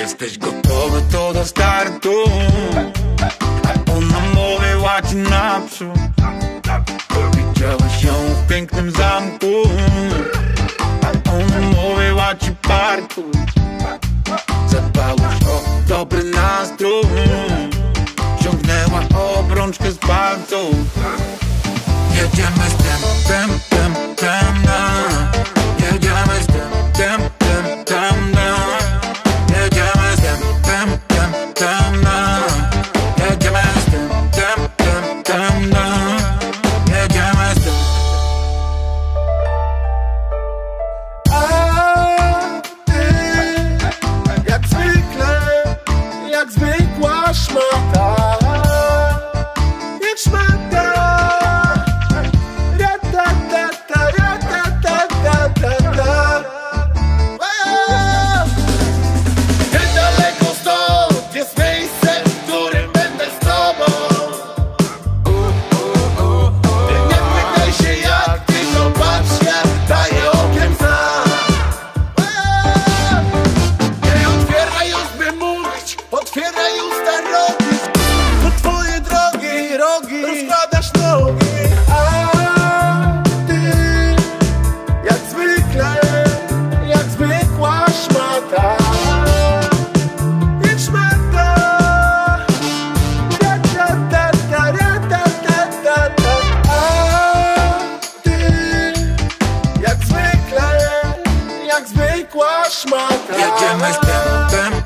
Jesteś gotowy to do startu? Ona mówiła ci naprzód. Widziałeś ją w pięknym zamku. Ona mówiła ci parkuj Zadbałeś o dobry nastrój. Ciągnęła obrączkę z palców jak zwykła szmata Jak rogi, rozkładasz nogi A ty, jak zwykle, jak zwykła szmata. Jak szmata. A ty, jak zwykle, jak zwykła szmata. Jedziemy z tym,